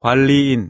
관리인